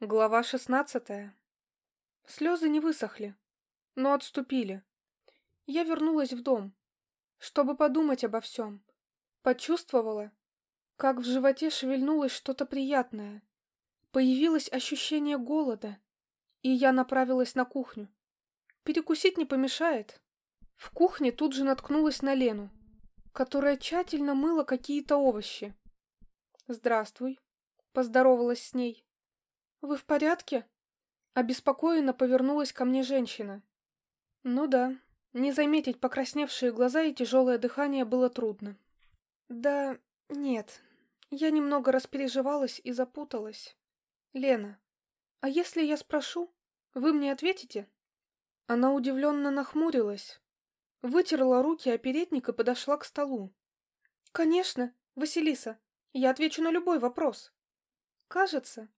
Глава шестнадцатая. Слезы не высохли, но отступили. Я вернулась в дом, чтобы подумать обо всем. Почувствовала, как в животе шевельнулось что-то приятное. Появилось ощущение голода, и я направилась на кухню. Перекусить не помешает. В кухне тут же наткнулась на Лену, которая тщательно мыла какие-то овощи. «Здравствуй», — поздоровалась с ней. «Вы в порядке?» Обеспокоенно повернулась ко мне женщина. Ну да, не заметить покрасневшие глаза и тяжелое дыхание было трудно. Да, нет, я немного распереживалась и запуталась. Лена, а если я спрошу, вы мне ответите? Она удивленно нахмурилась, вытерла руки о передник и подошла к столу. Конечно, Василиса, я отвечу на любой вопрос. Кажется,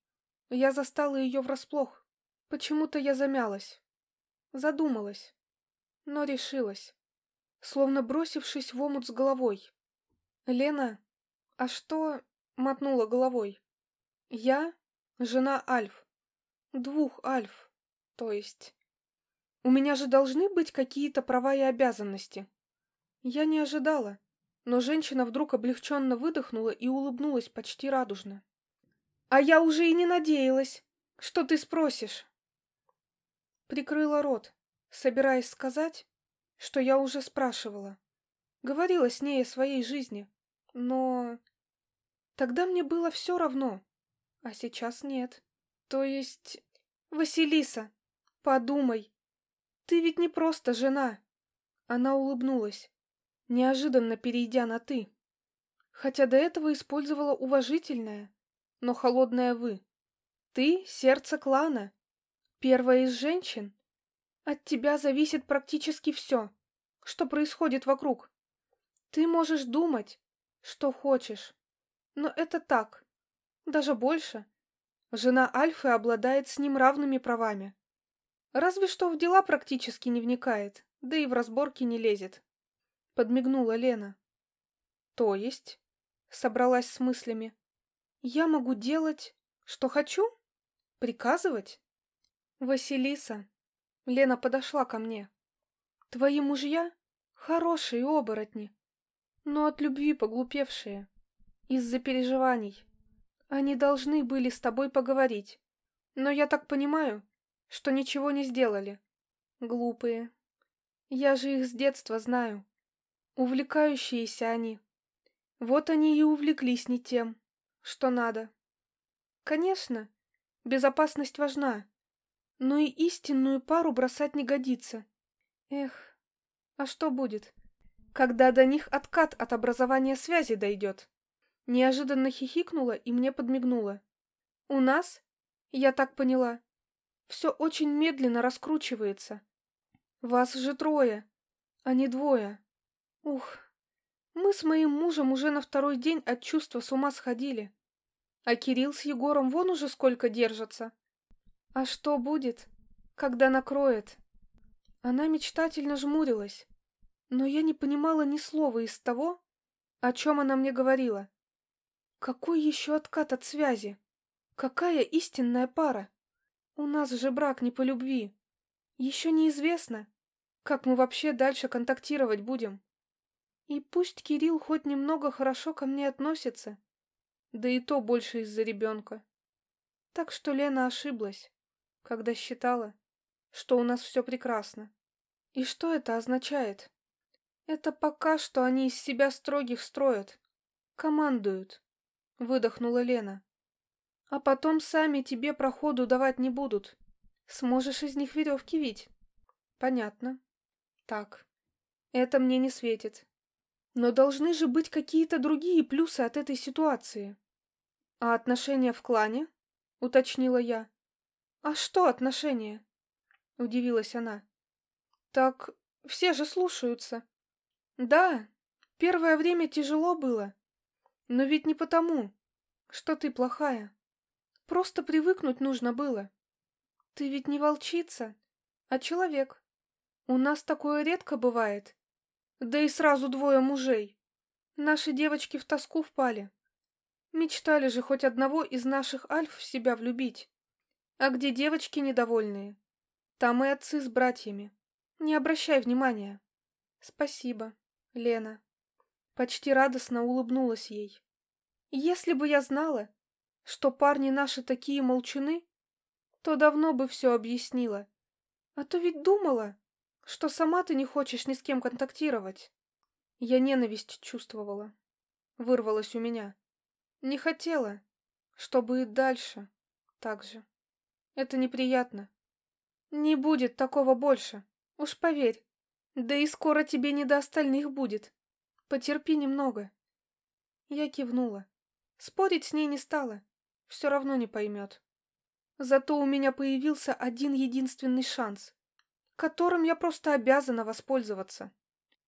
я застала ее врасплох. Почему-то я замялась. Задумалась. Но решилась. Словно бросившись в омут с головой. «Лена, а что...» — мотнула головой. «Я — жена Альф. Двух Альф. То есть... У меня же должны быть какие-то права и обязанности». Я не ожидала, но женщина вдруг облегченно выдохнула и улыбнулась почти радужно. А я уже и не надеялась, что ты спросишь. Прикрыла рот, собираясь сказать, что я уже спрашивала. Говорила с ней о своей жизни, но... Тогда мне было все равно, а сейчас нет. То есть... Василиса, подумай, ты ведь не просто жена. Она улыбнулась, неожиданно перейдя на «ты». Хотя до этого использовала уважительное, но холодное «вы». Ты — сердце клана, первая из женщин. От тебя зависит практически все, что происходит вокруг. Ты можешь думать, что хочешь, но это так, даже больше. Жена Альфы обладает с ним равными правами. Разве что в дела практически не вникает, да и в разборки не лезет. Подмигнула Лена. То есть? Собралась с мыслями. Я могу делать, что хочу? Приказывать? Василиса. Лена подошла ко мне. Твои мужья хорошие оборотни, но от любви поглупевшие. Из-за переживаний. Они должны были с тобой поговорить. Но я так понимаю, что ничего не сделали. Глупые. Я же их с детства знаю. Увлекающиеся они. Вот они и увлеклись не тем что надо. Конечно, безопасность важна, но и истинную пару бросать не годится. Эх, а что будет, когда до них откат от образования связи дойдет? Неожиданно хихикнула и мне подмигнула. У нас, я так поняла, все очень медленно раскручивается. Вас же трое, а не двое. Ух, мы с моим мужем уже на второй день от чувства с ума сходили. А Кирилл с Егором вон уже сколько держатся. А что будет, когда накроет? Она мечтательно жмурилась, но я не понимала ни слова из того, о чем она мне говорила. Какой еще откат от связи? Какая истинная пара? У нас же брак не по любви. Еще неизвестно, как мы вообще дальше контактировать будем. И пусть Кирилл хоть немного хорошо ко мне относится, да и то больше из-за ребенка. Так что Лена ошиблась, когда считала, что у нас все прекрасно. И что это означает? Это пока что они из себя строгих строят, командуют, выдохнула Лена. А потом сами тебе проходу давать не будут. Сможешь из них веревки вить. Понятно. Так, это мне не светит. Но должны же быть какие-то другие плюсы от этой ситуации. А отношения в клане? Уточнила я. А что отношения? Удивилась она. Так все же слушаются. Да, первое время тяжело было. Но ведь не потому, что ты плохая. Просто привыкнуть нужно было. Ты ведь не волчица, а человек. У нас такое редко бывает. Да и сразу двое мужей. Наши девочки в тоску впали. Мечтали же хоть одного из наших альф в себя влюбить. А где девочки недовольные, там и отцы с братьями. Не обращай внимания. Спасибо, Лена. Почти радостно улыбнулась ей. Если бы я знала, что парни наши такие молчуны, то давно бы все объяснила. А то ведь думала, что сама ты не хочешь ни с кем контактировать. Я ненависть чувствовала. Вырвалась у меня. Не хотела, чтобы и дальше так же. Это неприятно. Не будет такого больше, уж поверь. Да и скоро тебе не до остальных будет. Потерпи немного. Я кивнула. Спорить с ней не стала. Все равно не поймет. Зато у меня появился один единственный шанс, которым я просто обязана воспользоваться.